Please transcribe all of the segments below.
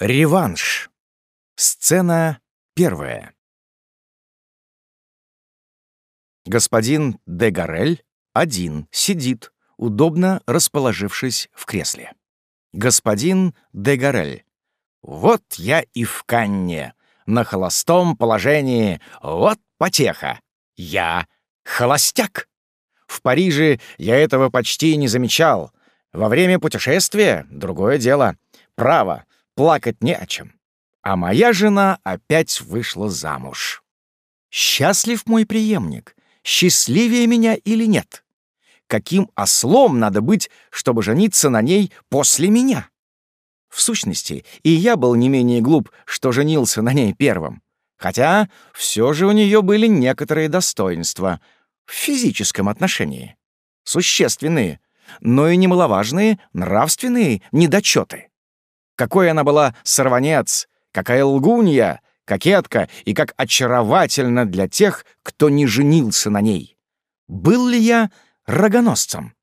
Реванш. Сцена первая. Господин де Гарель один сидит, удобно расположившись в кресле. Господин де Гарель. Вот я и в Канне, на холостом положении, вот потеха. Я холостяк. В Париже я этого почти не замечал. Во время путешествия — другое дело. Право, плакать не о чем. А моя жена опять вышла замуж. Счастлив мой преемник? Счастливее меня или нет? Каким ослом надо быть, чтобы жениться на ней после меня? В сущности, и я был не менее глуп, что женился на ней первым. Хотя все же у нее были некоторые достоинства в физическом отношении. Существенные, но и немаловажные нравственные недочеты. Какой она была сорванец, какая лгунья, кокетка и как очаровательно для тех, кто не женился на ней. Был ли я рогоносцем?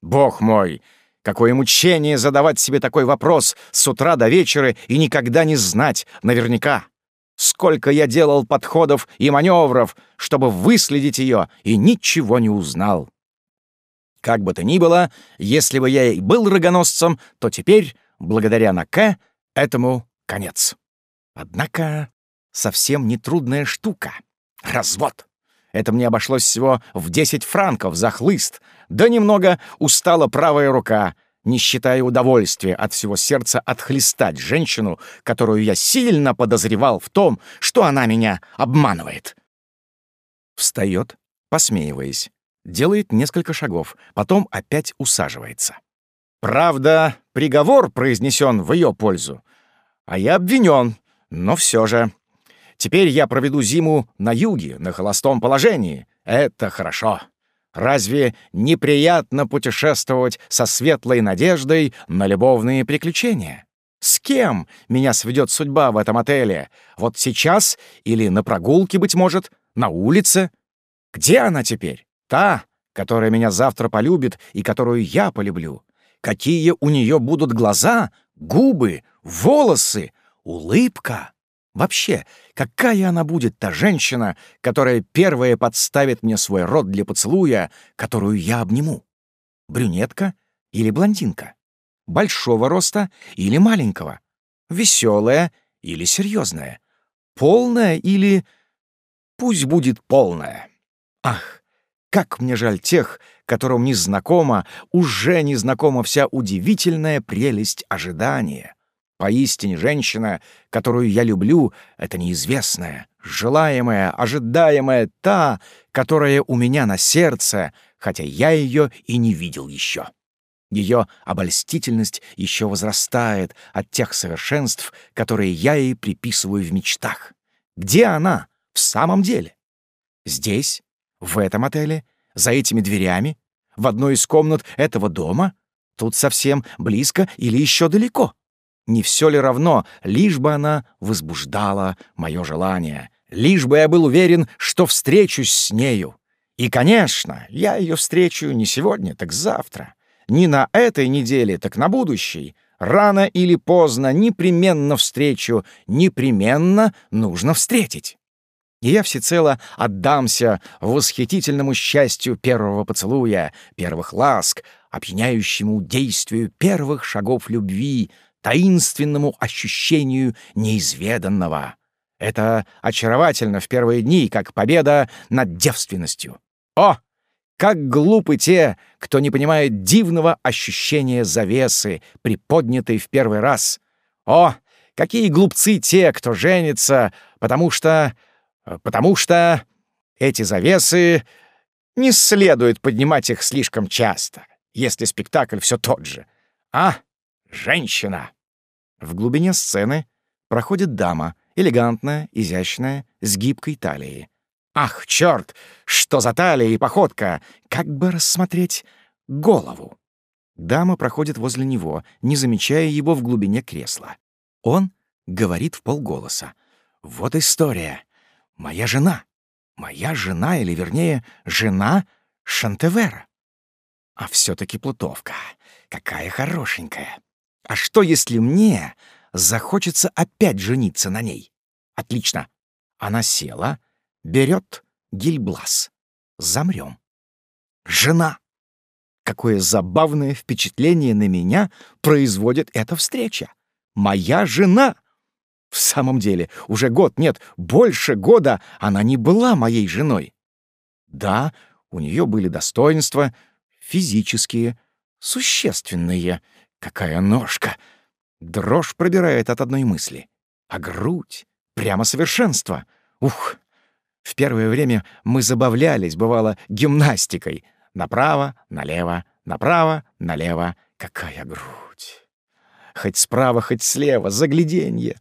Бог мой, какое мучение задавать себе такой вопрос с утра до вечера и никогда не знать наверняка. Сколько я делал подходов и маневров, чтобы выследить ее, и ничего не узнал. Как бы то ни было, если бы я и был рогоносцем, то теперь благодаря на К, этому конец. Однако совсем не трудная штука. Развод. Это мне обошлось всего в 10 франков за хлыст, да немного устала правая рука, не считая удовольствия от всего сердца отхлестать женщину, которую я сильно подозревал в том, что она меня обманывает. Встает, посмеиваясь, делает несколько шагов, потом опять усаживается. Правда, приговор произнесен в ее пользу, а я обвинен, но все же. Теперь я проведу зиму на юге, на холостом положении. Это хорошо. Разве неприятно путешествовать со светлой надеждой на любовные приключения? С кем меня сведет судьба в этом отеле? Вот сейчас или на прогулке, быть может, на улице? Где она теперь? Та, которая меня завтра полюбит и которую я полюблю какие у нее будут глаза, губы, волосы, улыбка. Вообще, какая она будет, та женщина, которая первая подставит мне свой рот для поцелуя, которую я обниму? Брюнетка или блондинка? Большого роста или маленького? Веселая или серьезная? Полная или... Пусть будет полная. Ах, как мне жаль тех, которым не знакома, уже не знакома вся удивительная прелесть ожидания. Поистине женщина, которую я люблю, — это неизвестная, желаемая, ожидаемая та, которая у меня на сердце, хотя я ее и не видел еще. Ее обольстительность еще возрастает от тех совершенств, которые я ей приписываю в мечтах. Где она в самом деле? Здесь, в этом отеле? За этими дверями? В одной из комнат этого дома? Тут совсем близко или еще далеко? Не все ли равно, лишь бы она возбуждала мое желание, лишь бы я был уверен, что встречусь с нею. И, конечно, я ее встречу не сегодня, так завтра. Не на этой неделе, так на будущей. Рано или поздно непременно встречу, непременно нужно встретить и я всецело отдамся восхитительному счастью первого поцелуя, первых ласк, опьяняющему действию первых шагов любви, таинственному ощущению неизведанного. Это очаровательно в первые дни, как победа над девственностью. О, как глупы те, кто не понимает дивного ощущения завесы, приподнятой в первый раз. О, какие глупцы те, кто женится, потому что потому что эти завесы не следует поднимать их слишком часто, если спектакль все тот же. А, женщина! В глубине сцены проходит дама, элегантная, изящная, с гибкой талией. Ах, черт! Что за талия и походка? Как бы рассмотреть голову? Дама проходит возле него, не замечая его в глубине кресла. Он говорит в полголоса. «Вот история. Моя жена. Моя жена, или, вернее, жена Шантевера. А все таки плутовка. Какая хорошенькая. А что, если мне захочется опять жениться на ней. Отлично. Она села, берет гильблас. Замрем. Жена. Какое забавное впечатление на меня производит эта встреча. Моя жена. В самом деле, уже год, нет, больше года она не была моей женой. Да, у нее были достоинства физические, существенные. Какая ножка! Дрожь пробирает от одной мысли. А грудь — прямо совершенство. Ух! В первое время мы забавлялись, бывало, гимнастикой. Направо, налево, направо, налево. Какая грудь! Хоть справа, хоть слева, загляденье.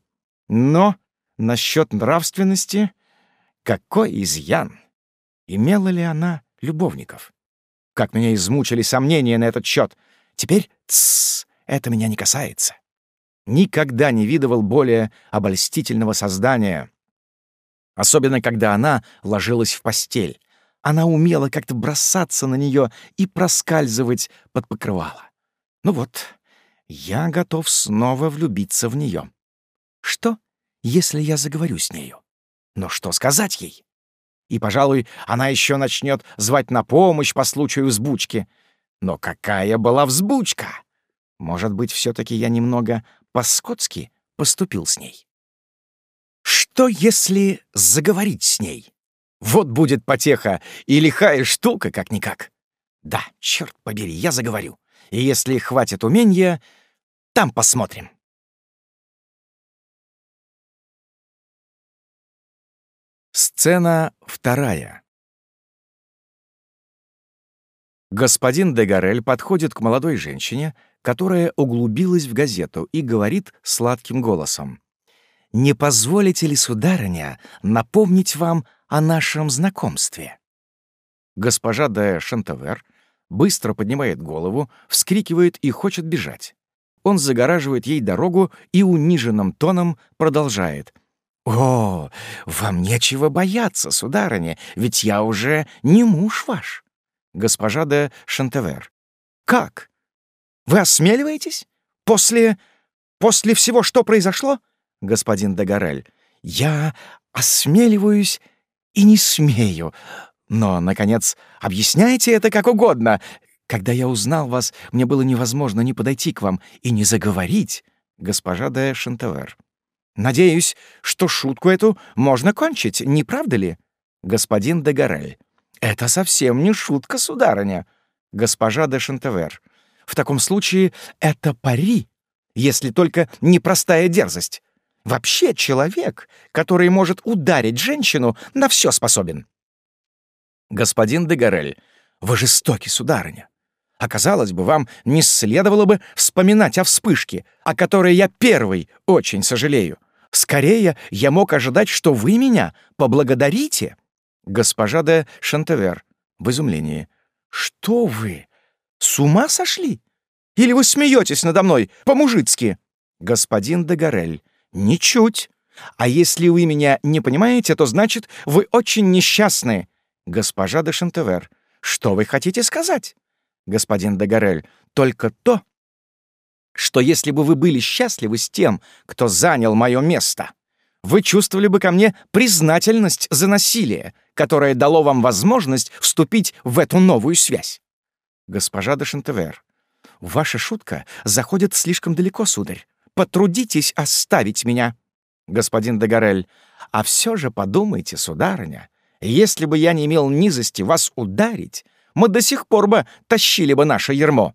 Но насчет нравственности какой изъян! Имела ли она любовников? Как меня измучили сомнения на этот счет. Теперь, тссс, это меня не касается. Никогда не видывал более обольстительного создания. Особенно, когда она ложилась в постель. Она умела как-то бросаться на нее и проскальзывать под покрывало. Ну вот, я готов снова влюбиться в нее. Что, если я заговорю с нею? Но что сказать ей? И, пожалуй, она еще начнет звать на помощь по случаю взбучки. Но какая была взбучка? Может быть, все таки я немного по-скотски поступил с ней. Что, если заговорить с ней? Вот будет потеха и лихая штука, как-никак. Да, черт побери, я заговорю. И если хватит умения, там посмотрим. Сцена вторая. Господин Дегарель подходит к молодой женщине, которая углубилась в газету и говорит сладким голосом. «Не позволите ли, сударыня, напомнить вам о нашем знакомстве?» Госпожа де Шантавер быстро поднимает голову, вскрикивает и хочет бежать. Он загораживает ей дорогу и униженным тоном продолжает. «О, вам нечего бояться, сударыня, ведь я уже не муж ваш». Госпожа де Шантавер. «Как? Вы осмеливаетесь? После... после всего, что произошло?» Господин Дагарель. «Я осмеливаюсь и не смею. Но, наконец, объясняйте это как угодно. Когда я узнал вас, мне было невозможно не подойти к вам и не заговорить, госпожа де Шантавер. Надеюсь, что шутку эту можно кончить, не правда ли? Господин де Гарель. Это совсем не шутка, сударыня. Госпожа де Шантавер. В таком случае это пари, если только непростая дерзость. Вообще человек, который может ударить женщину, на все способен. Господин де Гарель, вы жестоки, сударыня. Оказалось бы, вам не следовало бы вспоминать о вспышке, о которой я первый очень сожалею. Скорее, я мог ожидать, что вы меня поблагодарите. Госпожа де Шантевер в изумлении. Что вы? С ума сошли? Или вы смеетесь надо мной по-мужицки? Господин де Гарель. Ничуть. А если вы меня не понимаете, то значит, вы очень несчастны. Госпожа де Шантевер. Что вы хотите сказать? Господин Дагарель, только то, что если бы вы были счастливы с тем, кто занял мое место, вы чувствовали бы ко мне признательность за насилие, которое дало вам возможность вступить в эту новую связь. Госпожа де Шантевер, ваша шутка заходит слишком далеко, сударь. Потрудитесь оставить меня. Господин Дегарель, а все же подумайте, сударыня, если бы я не имел низости вас ударить, мы до сих пор бы тащили бы наше ермо.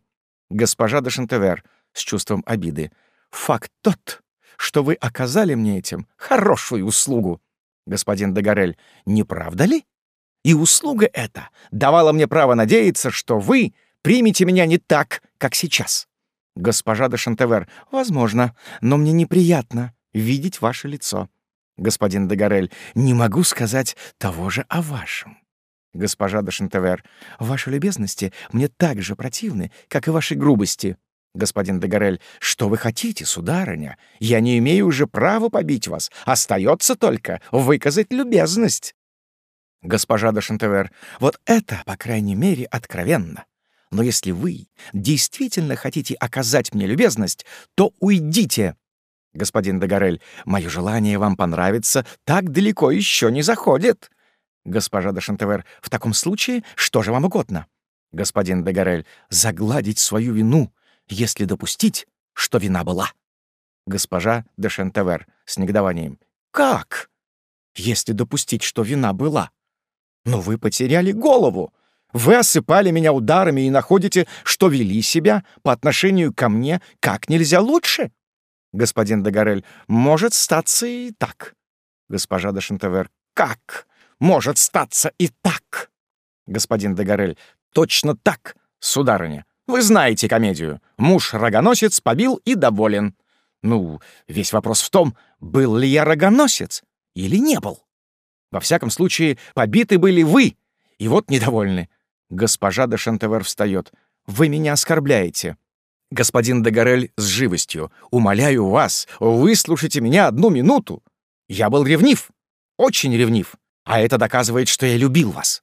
Госпожа де Шантевер с чувством обиды. Факт тот, что вы оказали мне этим хорошую услугу. Господин Дагарель, не правда ли? И услуга эта давала мне право надеяться, что вы примете меня не так, как сейчас. Госпожа де Шантевер, возможно, но мне неприятно видеть ваше лицо. Господин Дагарель, не могу сказать того же о вашем. Госпожа де Шантевер, ваши любезности мне так же противны, как и ваши грубости. Господин де Горель, что вы хотите, сударыня? Я не имею уже права побить вас. Остается только выказать любезность. Госпожа де Шантевер, вот это, по крайней мере, откровенно. Но если вы действительно хотите оказать мне любезность, то уйдите. Господин Дегорель, мое желание вам понравится так далеко еще не заходит. Госпожа де Шантевер, в таком случае что же вам угодно? Господин Дегорель, загладить свою вину, если допустить, что вина была. Госпожа де Шантевер с негодованием. Как? Если допустить, что вина была? Но вы потеряли голову. Вы осыпали меня ударами и находите, что вели себя по отношению ко мне как нельзя лучше. Господин Дегорель, может статься и так. Госпожа де Шантевер, как? Может статься и так. Господин Дегорель, точно так, сударыня. Вы знаете комедию. Муж-рогоносец побил и доволен. Ну, весь вопрос в том, был ли я рогоносец или не был. Во всяком случае, побиты были вы, и вот недовольны. Госпожа де Шантевер встает. Вы меня оскорбляете. Господин Дегорель с живостью. Умоляю вас, выслушайте меня одну минуту. Я был ревнив, очень ревнив, а это доказывает, что я любил вас.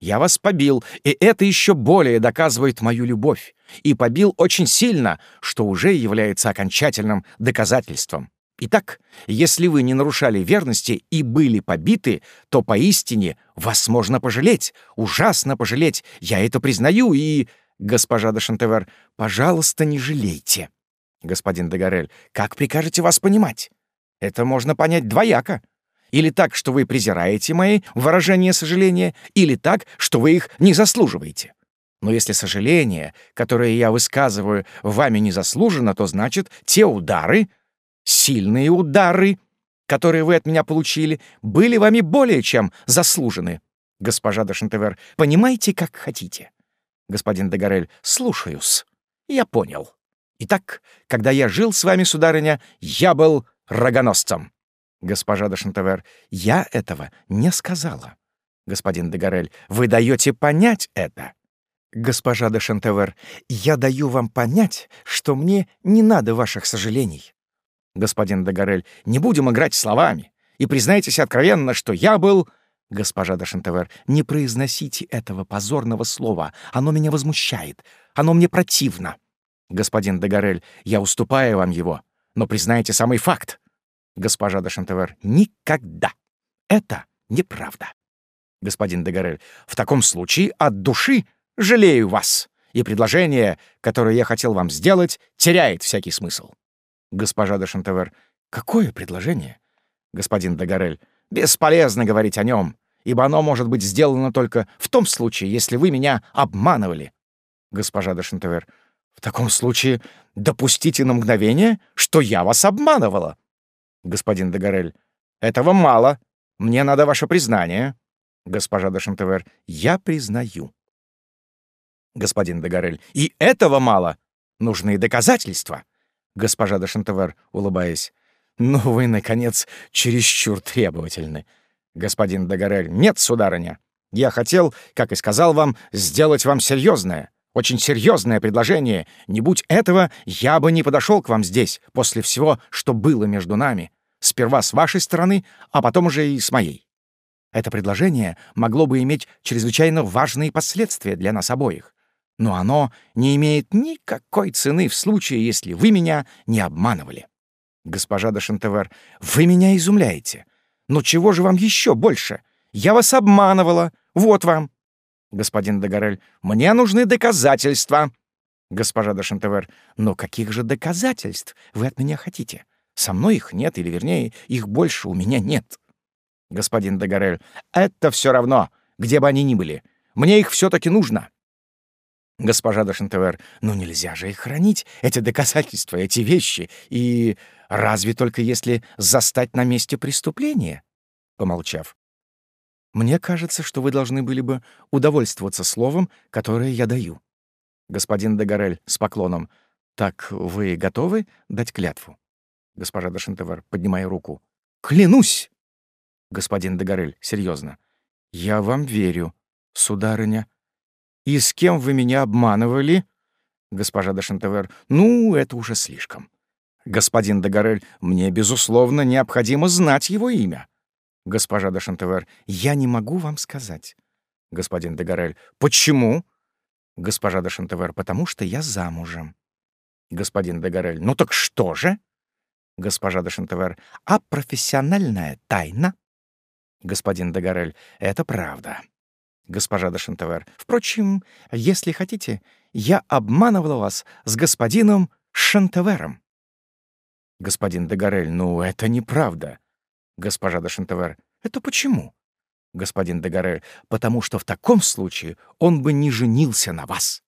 Я вас побил, и это еще более доказывает мою любовь. И побил очень сильно, что уже является окончательным доказательством. Итак, если вы не нарушали верности и были побиты, то поистине вас можно пожалеть, ужасно пожалеть. Я это признаю и... Госпожа де Шантевер, пожалуйста, не жалейте. Господин де Гарель, как прикажете вас понимать? Это можно понять двояко. Или так, что вы презираете мои выражения сожаления, или так, что вы их не заслуживаете. Но если сожаление, которое я высказываю, вами не заслужено, то значит, те удары, Сильные удары, которые вы от меня получили, были вами более чем заслужены. Госпожа де понимаете, как хотите. Господин де Гарель, слушаюсь. Я понял. Итак, когда я жил с вами, сударыня, я был рогоносцем. Госпожа де Шантевер, я этого не сказала. Господин де Гарель, вы даете понять это. Госпожа де Шантевер, я даю вам понять, что мне не надо ваших сожалений господин Дагорель, не будем играть словами. И признайтесь откровенно, что я был... Госпожа де Шантевер, не произносите этого позорного слова. Оно меня возмущает. Оно мне противно. Господин Дагорель, я уступаю вам его. Но признайте самый факт. Госпожа де Шантевер, никогда. Это неправда. Господин Дагорель, в таком случае от души жалею вас. И предложение, которое я хотел вам сделать, теряет всякий смысл. Госпожа де Шантевер. «Какое предложение?» Господин Дагарель. «Бесполезно говорить о нем, ибо оно может быть сделано только в том случае, если вы меня обманывали». Госпожа де Шантевер. «В таком случае допустите на мгновение, что я вас обманывала». Господин Дагарель. «Этого мало. Мне надо ваше признание». Госпожа де Шантевер. «Я признаю». Господин Дагарель. «И этого мало. Нужны доказательства» госпожа де Шантевер, улыбаясь. «Ну вы, наконец, чересчур требовательны. Господин Дагорель, нет, сударыня. Я хотел, как и сказал вам, сделать вам серьезное, очень серьезное предложение. Не будь этого, я бы не подошел к вам здесь, после всего, что было между нами. Сперва с вашей стороны, а потом уже и с моей. Это предложение могло бы иметь чрезвычайно важные последствия для нас обоих но оно не имеет никакой цены в случае, если вы меня не обманывали. Госпожа де Шантевер, вы меня изумляете. Но чего же вам еще больше? Я вас обманывала. Вот вам. Господин Дегорель, мне нужны доказательства. Госпожа де Шантевер, но каких же доказательств вы от меня хотите? Со мной их нет, или, вернее, их больше у меня нет. Господин Дегорель, это все равно, где бы они ни были. Мне их все таки нужно. Госпожа де Шантевер, ну нельзя же их хранить, эти доказательства, эти вещи, и разве только если застать на месте преступления? Помолчав. Мне кажется, что вы должны были бы удовольствоваться словом, которое я даю. Господин Дегарель с поклоном. Так вы готовы дать клятву? Госпожа де Шантевер, поднимая руку. Клянусь! Господин Дегарель, серьезно. Я вам верю, сударыня. «И с кем вы меня обманывали?» Госпожа де Шантевер. «Ну, это уже слишком». «Господин де Гарель, мне, безусловно, необходимо знать его имя». Госпожа де Шантевер. «Я не могу вам сказать». Господин де Гарель. «Почему?» Госпожа де Шантевер. «Потому что я замужем». Господин де Гарель. «Ну так что же?» Госпожа де Шантевер. «А профессиональная тайна?» Господин де Гарель. «Это правда». Госпожа де Шантевер. «Впрочем, если хотите, я обманывала вас с господином Шантевером». Господин де Гарель. «Ну, это неправда». Госпожа де Шантевер. «Это почему?» Господин де Гарель. «Потому что в таком случае он бы не женился на вас».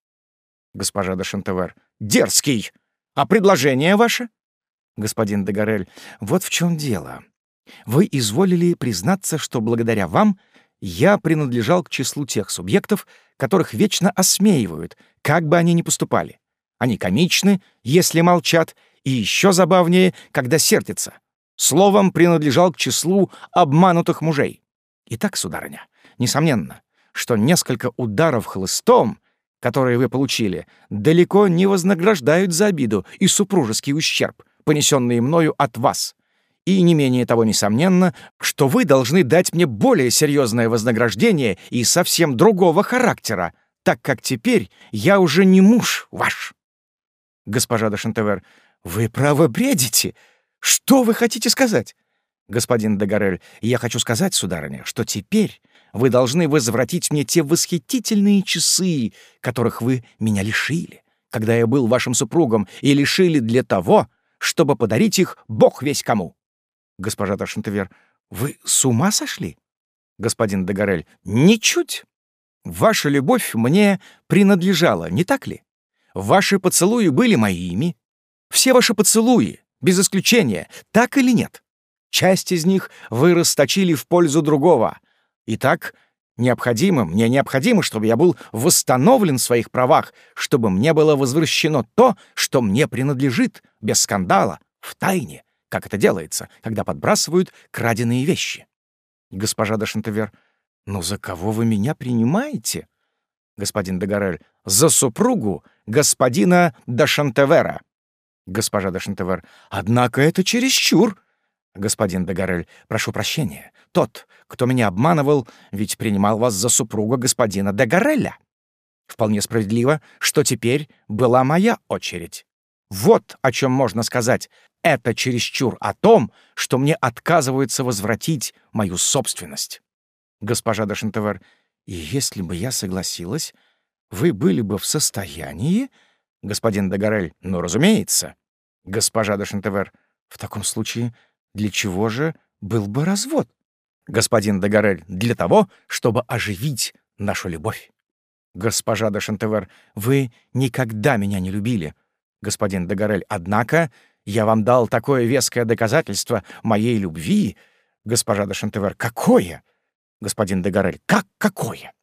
Госпожа де Шантевер. «Дерзкий! А предложение ваше?» господин Дегарель, вот в чем дело. Вы изволили признаться, что благодаря вам я принадлежал к числу тех субъектов, которых вечно осмеивают, как бы они ни поступали. Они комичны, если молчат, и еще забавнее, когда сердятся. Словом, принадлежал к числу обманутых мужей. Итак, сударыня, несомненно, что несколько ударов хлыстом, которые вы получили, далеко не вознаграждают за обиду и супружеский ущерб — понесенные мною от вас. И не менее того несомненно, что вы должны дать мне более серьезное вознаграждение и совсем другого характера, так как теперь я уже не муж ваш. Госпожа де Шантевер, вы право бредите. Что вы хотите сказать? Господин де я хочу сказать, сударыня, что теперь вы должны возвратить мне те восхитительные часы, которых вы меня лишили, когда я был вашим супругом, и лишили для того, чтобы подарить их бог весь кому. Госпожа Ташентевер, вы с ума сошли? Господин Дагорель, ничуть. Ваша любовь мне принадлежала, не так ли? Ваши поцелуи были моими. Все ваши поцелуи, без исключения, так или нет? Часть из них вы расточили в пользу другого. Итак, необходимо, мне необходимо, чтобы я был восстановлен в своих правах, чтобы мне было возвращено то, что мне принадлежит, без скандала, в тайне, как это делается, когда подбрасывают краденые вещи. Госпожа де Шантевер, ну за кого вы меня принимаете? Господин де Гарель, за супругу господина де Шантевера. Госпожа де Шантевер, однако это чересчур. Господин де Гарель, прошу прощения. Тот, кто меня обманывал, ведь принимал вас за супруга господина де Гареля. Вполне справедливо, что теперь была моя очередь. Вот о чем можно сказать. Это чересчур о том, что мне отказываются возвратить мою собственность. Госпожа де Шантевер, и если бы я согласилась, вы были бы в состоянии... Господин Дагарель, ну, разумеется. Госпожа де Шантевер, в таком случае для чего же был бы развод? Господин Дагарель, для того, чтобы оживить нашу любовь. Госпожа де Шантевер, вы никогда меня не любили господин Дегорель. «Однако я вам дал такое веское доказательство моей любви, госпожа де Шантевер. Какое?» Господин Дегорель. «Как какое?»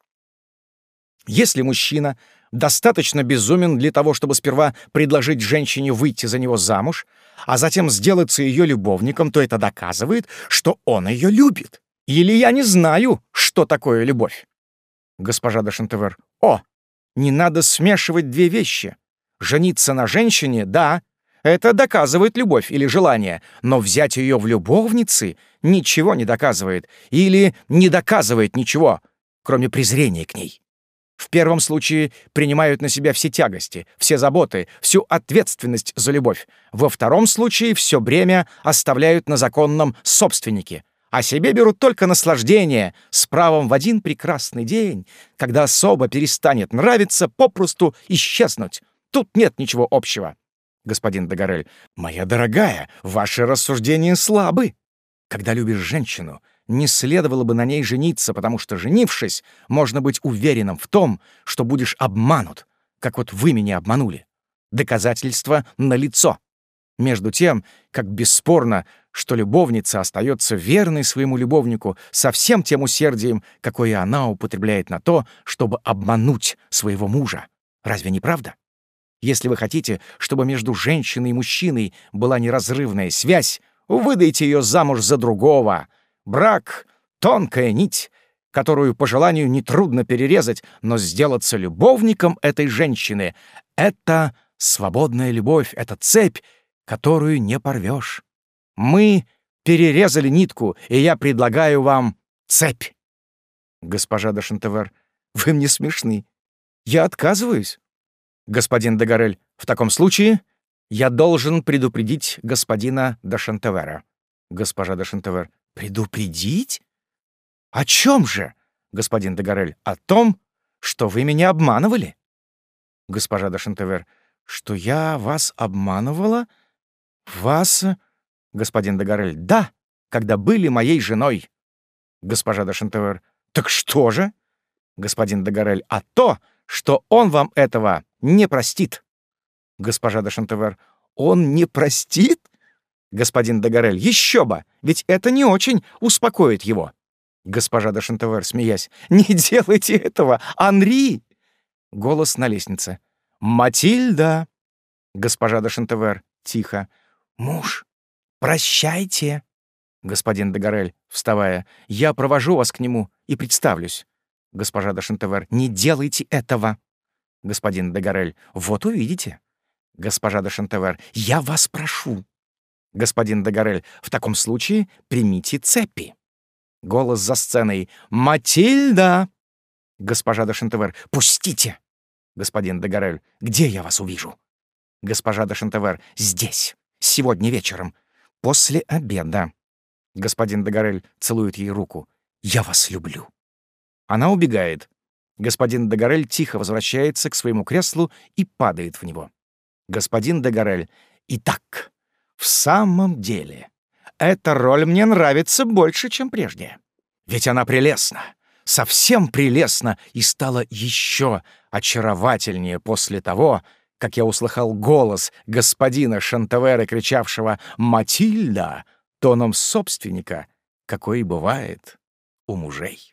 Если мужчина достаточно безумен для того, чтобы сперва предложить женщине выйти за него замуж, а затем сделаться ее любовником, то это доказывает, что он ее любит. Или я не знаю, что такое любовь. Госпожа де Шантевер. О, не надо смешивать две вещи. Жениться на женщине — да, это доказывает любовь или желание, но взять ее в любовницы ничего не доказывает или не доказывает ничего, кроме презрения к ней. В первом случае принимают на себя все тягости, все заботы, всю ответственность за любовь. Во втором случае все бремя оставляют на законном собственнике, а себе берут только наслаждение с правом в один прекрасный день, когда особо перестанет нравиться, попросту исчезнуть, Тут нет ничего общего. Господин Дагорель, моя дорогая, ваши рассуждения слабы. Когда любишь женщину, не следовало бы на ней жениться, потому что, женившись, можно быть уверенным в том, что будешь обманут, как вот вы меня обманули. Доказательство налицо. Между тем, как бесспорно, что любовница остается верной своему любовнику со всем тем усердием, какое она употребляет на то, чтобы обмануть своего мужа. Разве не правда? Если вы хотите, чтобы между женщиной и мужчиной была неразрывная связь, выдайте ее замуж за другого. Брак — тонкая нить, которую по желанию нетрудно перерезать, но сделаться любовником этой женщины — это свободная любовь, это цепь, которую не порвешь. Мы перерезали нитку, и я предлагаю вам цепь. Госпожа де Шантевер, вы мне смешны. Я отказываюсь. Господин Дегарель, в таком случае Я должен предупредить господина де Шантевера. Госпожа де Шантевер. Предупредить? О чем же, господин де Горель? О том, что вы меня обманывали? Госпожа де Шантевер. Что я вас обманывала? Вас, господин де Горель. Да, когда были моей женой. Госпожа де Шантевер. Так что же? Господин де Горель. А то, что он вам этого не простит. Госпожа де Шантевер. Он не простит? Господин Дагарель, еще бы, ведь это не очень успокоит его. Госпожа де Шантевер, смеясь, не делайте этого, Анри! Голос на лестнице. Матильда! Госпожа де Шантевер, тихо. Муж, прощайте. Господин Дагарель, вставая, я провожу вас к нему и представлюсь. Госпожа де Шантевер, не делайте этого. Господин Дагарель, вот увидите. Госпожа де Шантевер, я вас прошу. Господин Дагарель, в таком случае примите цепи. Голос за сценой. «Матильда!» Госпожа де Шантевер. «Пустите!» Господин Дагарель. «Где я вас увижу?» Госпожа де Шантевер. «Здесь. Сегодня вечером. После обеда». Господин Дагарель целует ей руку. «Я вас люблю». Она убегает. Господин Дагарель тихо возвращается к своему креслу и падает в него. Господин Дагарель. «Итак, в самом деле, эта роль мне нравится больше, чем прежде. Ведь она прелестна, совсем прелестна и стала еще очаровательнее после того, как я услыхал голос господина Шантавера, кричавшего «Матильда!» тоном собственника, какой бывает у мужей.